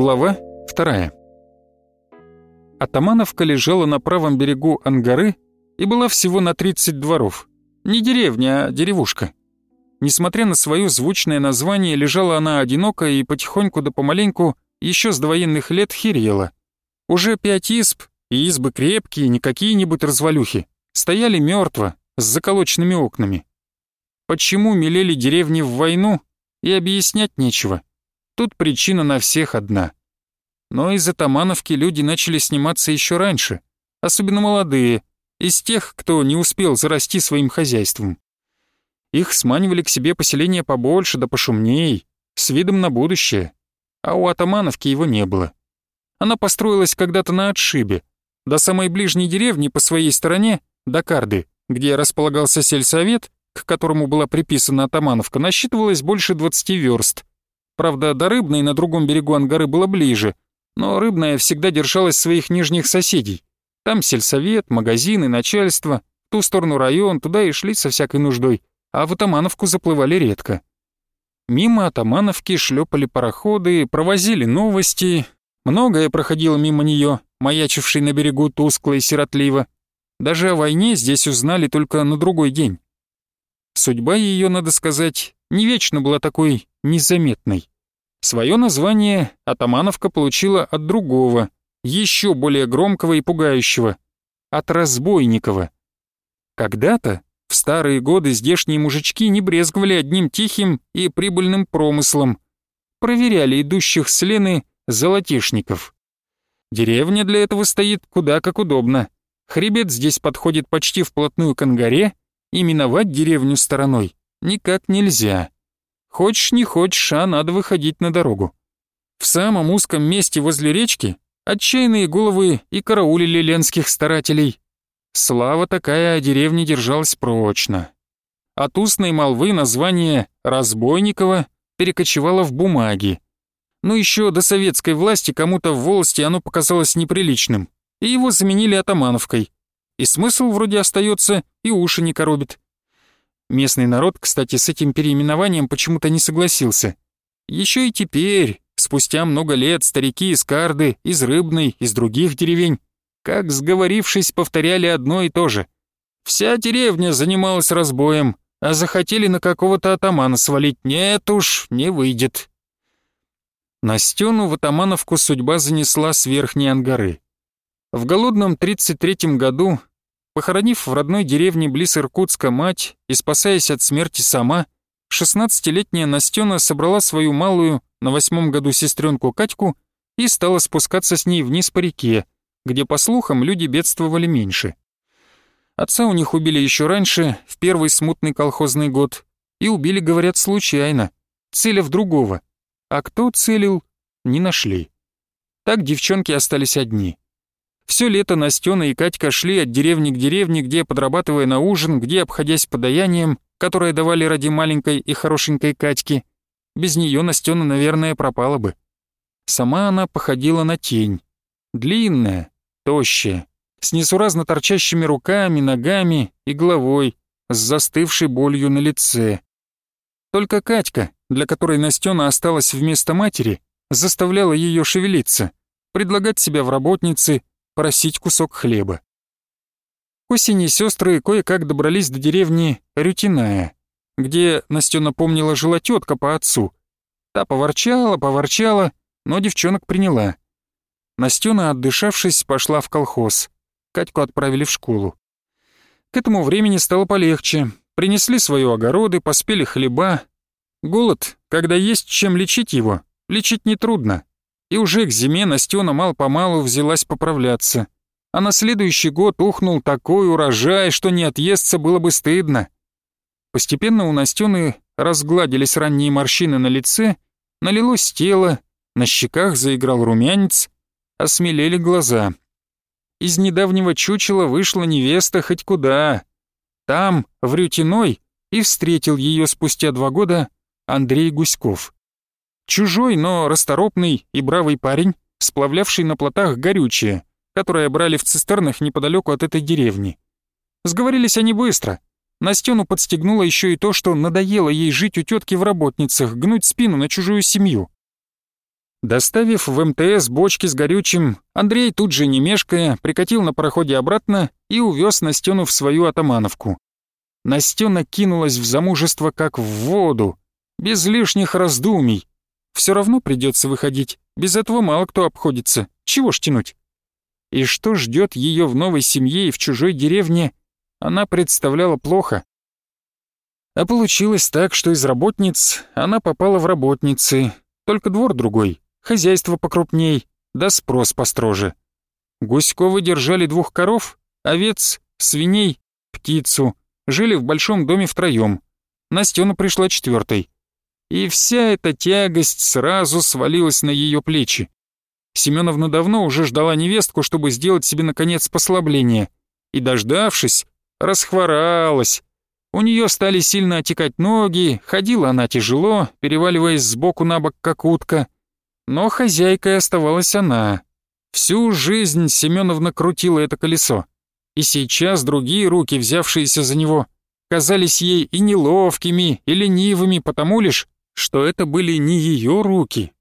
Глава 2. Атамановка лежала на правом берегу Ангары и была всего на 30 дворов. Не деревня, а деревушка. Несмотря на свое звучное название, лежала она одиноко и потихоньку да помаленьку еще с довоенных лет хирела. Уже пять изб, и избы крепкие, не какие-нибудь развалюхи, стояли мертво, с заколоченными окнами. Почему мелели деревни в войну, и объяснять нечего. Тут причина на всех одна. Но из Атамановки люди начали сниматься еще раньше, особенно молодые, из тех, кто не успел зарасти своим хозяйством. Их сманивали к себе поселения побольше да пошумней, с видом на будущее, а у Атамановки его не было. Она построилась когда-то на отшибе, до самой ближней деревни по своей стороне, до Карды, где располагался сельсовет, к которому была приписана Атамановка, насчитывалось больше 20 верст, Правда, до Рыбной на другом берегу Ангары было ближе, но Рыбная всегда держалась своих нижних соседей. Там сельсовет, магазины, начальство, ту сторону район, туда и шли со всякой нуждой, а в Атамановку заплывали редко. Мимо Атамановки шлепали пароходы, провозили новости, многое проходило мимо нее, маячившей на берегу тускло и сиротливо. Даже о войне здесь узнали только на другой день. Судьба ее, надо сказать, не вечно была такой незаметной. Свое название атамановка получила от другого, еще более громкого и пугающего, от Разбойникова. Когда-то, в старые годы, здешние мужички не брезговали одним тихим и прибыльным промыслом, проверяли идущих с Лены золотишников. Деревня для этого стоит куда как удобно. Хребет здесь подходит почти вплотную к ангаре, и миновать деревню стороной никак нельзя. Хочешь не хочешь, а надо выходить на дорогу. В самом узком месте возле речки отчаянные головы и караулили ленских старателей. Слава такая о деревне держалась прочно. От устной молвы название «Разбойникова» перекочевало в бумаги. Но еще до советской власти кому-то в волости оно показалось неприличным, и его заменили атамановкой. И смысл вроде остается, и уши не коробит. Местный народ, кстати, с этим переименованием почему-то не согласился. Еще и теперь, спустя много лет, старики из Карды, из Рыбной, из других деревень, как сговорившись, повторяли одно и то же. Вся деревня занималась разбоем, а захотели на какого-то атамана свалить. Нет уж, не выйдет. На стену в атамановку судьба занесла с верхней ангары. В голодном 33-м году Похоронив в родной деревне близ Иркутска мать и спасаясь от смерти сама, 16-летняя Настена собрала свою малую на восьмом году сестренку Катьку и стала спускаться с ней вниз по реке, где, по слухам, люди бедствовали меньше. Отца у них убили еще раньше, в первый смутный колхозный год, и убили, говорят, случайно, целив другого. А кто целил, не нашли. Так девчонки остались одни. Все лето Настена и Катька шли от деревни к деревне, где подрабатывая на ужин, где обходясь подаянием, которое давали ради маленькой и хорошенькой Катьки. Без нее Настена, наверное, пропала бы. Сама она походила на тень. Длинная, тощая, с несуразно торчащими руками, ногами и головой, с застывшей болью на лице. Только Катька, для которой Настена осталась вместо матери, заставляла ее шевелиться, предлагать себя в работнице, просить кусок хлеба. К осени сестры кое-как добрались до деревни Рютиная, где Настена помнила жила тетка по отцу. Та поворчала, поворчала, но девчонок приняла. Настена, отдышавшись, пошла в колхоз. Катьку отправили в школу. К этому времени стало полегче. Принесли свои огороды, поспели хлеба. Голод, когда есть чем лечить его, лечить нетрудно и уже к зиме Настена мало-помалу взялась поправляться. А на следующий год ухнул такой урожай, что не отъесться было бы стыдно. Постепенно у Настены разгладились ранние морщины на лице, налилось тело, на щеках заиграл румянец, осмелели глаза. Из недавнего чучела вышла невеста хоть куда. Там, в Рютиной, и встретил ее спустя два года Андрей Гуськов. Чужой, но расторопный и бравый парень, сплавлявший на плотах горючее, которое брали в цистернах неподалеку от этой деревни. Сговорились они быстро. Настену подстегнуло еще и то, что надоело ей жить у тетки в работницах, гнуть спину на чужую семью. Доставив в МТС бочки с горючим, Андрей тут же, не мешкая, прикатил на пароходе обратно и увез Настену в свою атамановку. Настена кинулась в замужество как в воду, без лишних раздумий, все равно придется выходить. Без этого мало кто обходится. Чего ж тянуть? И что ждет ее в новой семье и в чужой деревне, она представляла плохо. А получилось так, что из работниц она попала в работницы. Только двор другой, хозяйство покрупней, да спрос построже. Гуськовы держали двух коров, овец, свиней, птицу. Жили в большом доме втроем. Настену пришла четвертой и вся эта тягость сразу свалилась на ее плечи. Семеновна давно уже ждала невестку, чтобы сделать себе, наконец, послабление. И, дождавшись, расхворалась. У нее стали сильно отекать ноги, ходила она тяжело, переваливаясь сбоку на бок, как утка. Но хозяйкой оставалась она. Всю жизнь Семеновна крутила это колесо. И сейчас другие руки, взявшиеся за него, казались ей и неловкими, и ленивыми, потому лишь, что это были не ее руки.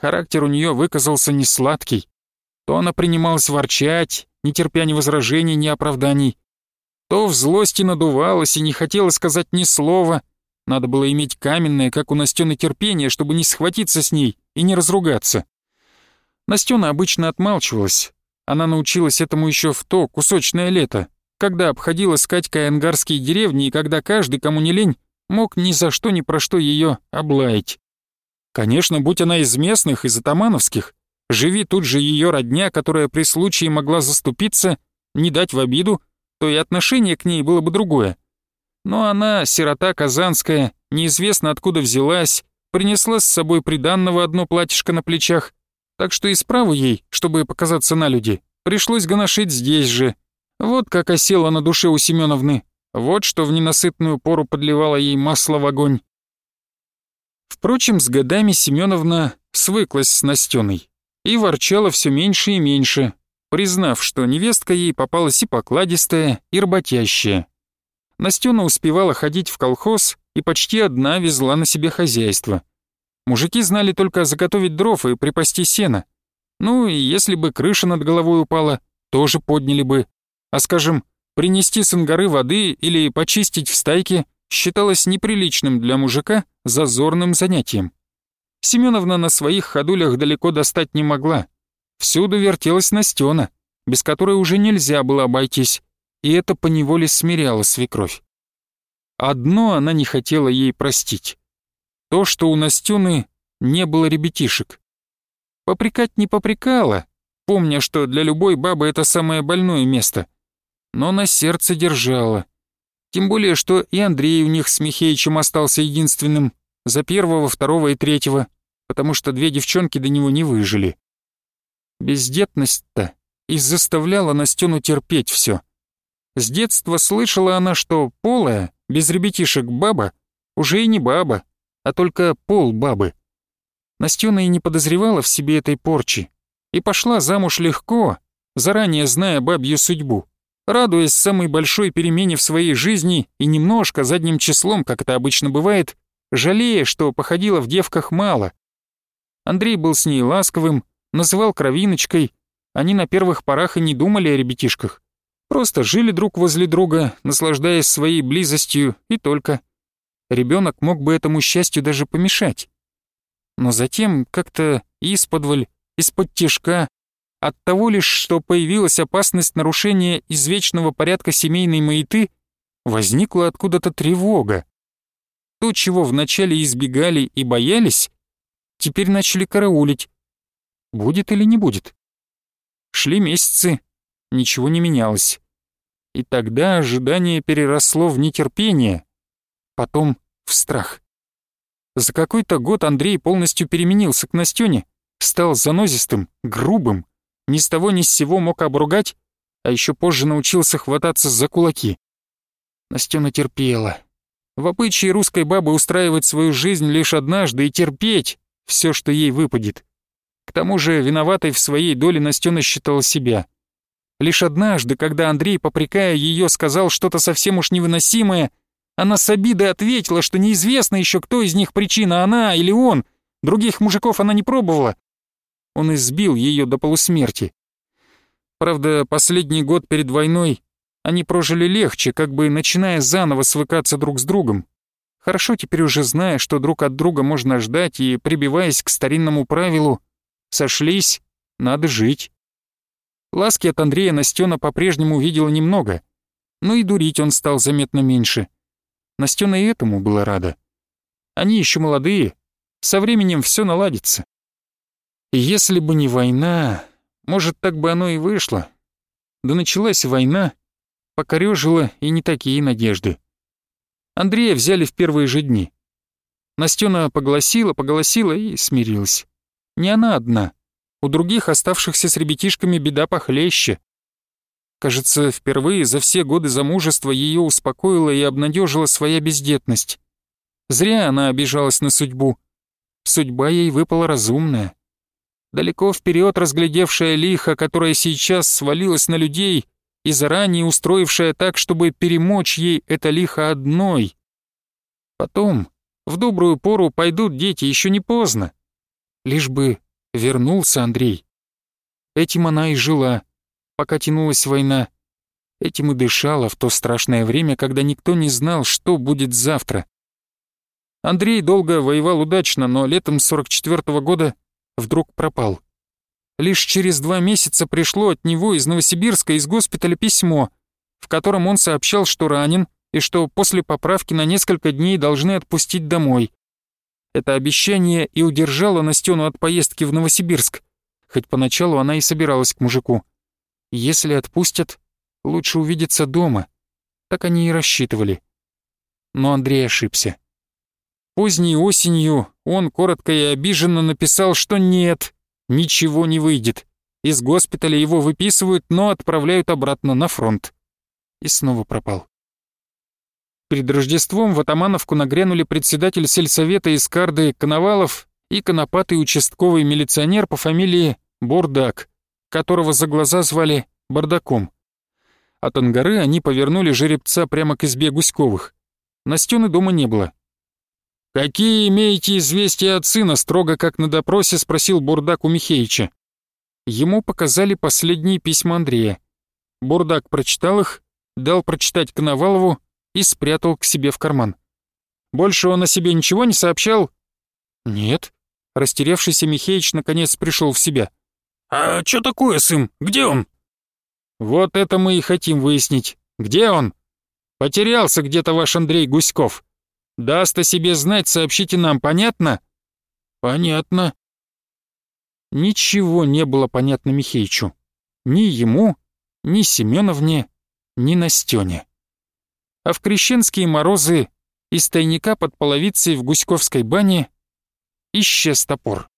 Характер у нее выказался не сладкий. То она принималась ворчать, не терпя ни возражений, ни оправданий. То в злости надувалась и не хотела сказать ни слова. Надо было иметь каменное, как у Настены, терпение, чтобы не схватиться с ней и не разругаться. Настена обычно отмалчивалась. Она научилась этому еще в то кусочное лето, когда обходила с Катькой ангарские деревни и когда каждый, кому не лень, мог ни за что ни про что ее облаять. Конечно, будь она из местных, из атамановских, живи тут же ее родня, которая при случае могла заступиться, не дать в обиду, то и отношение к ней было бы другое. Но она, сирота казанская, неизвестно откуда взялась, принесла с собой приданного одно платьишко на плечах, так что и справа ей, чтобы показаться на люди, пришлось гоношить здесь же. Вот как осела на душе у Семеновны, вот что в ненасытную пору подливало ей масло в огонь. Впрочем, с годами Семеновна свыклась с Настеной и ворчала все меньше и меньше, признав, что невестка ей попалась и покладистая, и работящая. Настена успевала ходить в колхоз и почти одна везла на себе хозяйство. Мужики знали только заготовить дров и припасти сено. Ну и если бы крыша над головой упала, тоже подняли бы. А скажем, Принести с ангары воды или почистить в стайке считалось неприличным для мужика зазорным занятием. Семеновна на своих ходулях далеко достать не могла. Всюду вертелась Настена, без которой уже нельзя было обойтись, и это поневоле смиряло свекровь. Одно она не хотела ей простить. То, что у Настены не было ребятишек. Попрекать не попрекала, помня, что для любой бабы это самое больное место — но на сердце держало. Тем более, что и Андрей у них с Михеичем остался единственным за первого, второго и третьего, потому что две девчонки до него не выжили. Бездетность-то и заставляла Настену терпеть все. С детства слышала она, что полая, без ребятишек баба, уже и не баба, а только пол бабы. Настена и не подозревала в себе этой порчи, и пошла замуж легко, заранее зная бабью судьбу радуясь самой большой перемене в своей жизни и немножко задним числом, как это обычно бывает, жалея, что походила в девках мало. Андрей был с ней ласковым, называл кровиночкой, они на первых порах и не думали о ребятишках. Просто жили друг возле друга, наслаждаясь своей близостью, и только. Ребенок мог бы этому счастью даже помешать. Но затем как-то исподволь, из-под тяжка, от того лишь, что появилась опасность нарушения извечного порядка семейной маяты, возникла откуда-то тревога. То, чего вначале избегали и боялись, теперь начали караулить. Будет или не будет? Шли месяцы, ничего не менялось. И тогда ожидание переросло в нетерпение, потом в страх. За какой-то год Андрей полностью переменился к Настёне, стал занозистым, грубым, ни с того ни с сего мог обругать, а еще позже научился хвататься за кулаки. Настена терпела. В обычае русской бабы устраивать свою жизнь лишь однажды и терпеть все, что ей выпадет. К тому же виноватой в своей доле Настена считала себя. Лишь однажды, когда Андрей, попрекая ее, сказал что-то совсем уж невыносимое, она с обидой ответила, что неизвестно еще, кто из них причина, она или он. Других мужиков она не пробовала, он избил ее до полусмерти. Правда, последний год перед войной они прожили легче, как бы начиная заново свыкаться друг с другом. Хорошо теперь уже зная, что друг от друга можно ждать, и, прибиваясь к старинному правилу, сошлись, надо жить. Ласки от Андрея Настёна по-прежнему видела немного, но и дурить он стал заметно меньше. Настёна и этому была рада. Они еще молодые, со временем все наладится. Если бы не война, может, так бы оно и вышло. Да началась война, покорёжила и не такие надежды. Андрея взяли в первые же дни. Настёна поголосила, поголосила и смирилась. Не она одна. У других, оставшихся с ребятишками, беда похлеще. Кажется, впервые за все годы замужества её успокоила и обнадежила своя бездетность. Зря она обижалась на судьбу. Судьба ей выпала разумная далеко вперед разглядевшая лихо, которая сейчас свалилась на людей и заранее устроившая так, чтобы перемочь ей это лихо одной. Потом, в добрую пору, пойдут дети, еще не поздно. Лишь бы вернулся Андрей. Этим она и жила, пока тянулась война. Этим и дышала в то страшное время, когда никто не знал, что будет завтра. Андрей долго воевал удачно, но летом 44 -го года вдруг пропал. Лишь через два месяца пришло от него из Новосибирска из госпиталя письмо, в котором он сообщал, что ранен и что после поправки на несколько дней должны отпустить домой. Это обещание и удержало Настену от поездки в Новосибирск, хоть поначалу она и собиралась к мужику. Если отпустят, лучше увидеться дома. Так они и рассчитывали. Но Андрей ошибся. Поздней осенью он коротко и обиженно написал, что нет, ничего не выйдет. Из госпиталя его выписывают, но отправляют обратно на фронт. И снова пропал. Перед Рождеством в Атамановку нагрянули председатель сельсовета из Карды Коновалов и конопатый участковый милиционер по фамилии Бордак, которого за глаза звали Бардаком. От ангары они повернули жеребца прямо к избе Гуськовых. Настены дома не было. «Какие имеете известия от сына?» — строго как на допросе спросил Бурдак у Михеича. Ему показали последние письма Андрея. Бурдак прочитал их, дал прочитать Коновалову и спрятал к себе в карман. «Больше он о себе ничего не сообщал?» «Нет». Растерявшийся Михеич наконец пришел в себя. «А что такое, сын? Где он?» «Вот это мы и хотим выяснить. Где он?» «Потерялся где-то ваш Андрей Гуськов». Даст о себе знать, сообщите нам, понятно?» «Понятно». Ничего не было понятно Михеичу. Ни ему, ни Семеновне, ни Настёне. А в крещенские морозы из тайника под половицей в Гуськовской бане исчез топор.